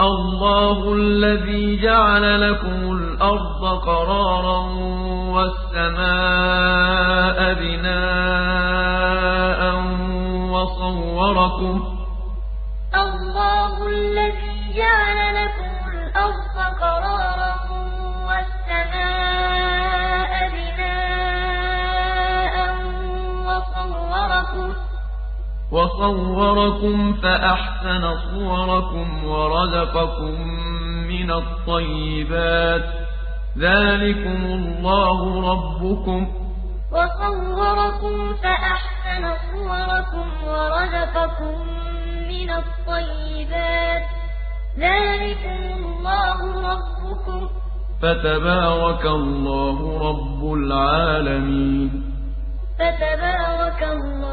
الله الذي جعل لكم الأرض قرارا والسماء بناء وصوركم الله الذي وصوركم فأحسن صوركم ورزقكم من الطيبات. ذلكم الله ربكم. وصوركم فأحسن صوركم ورزقكم من الطيبات. ذلكم الله ربكم. فتبارك الله رب العالمين. فتبارك الله رب العالمين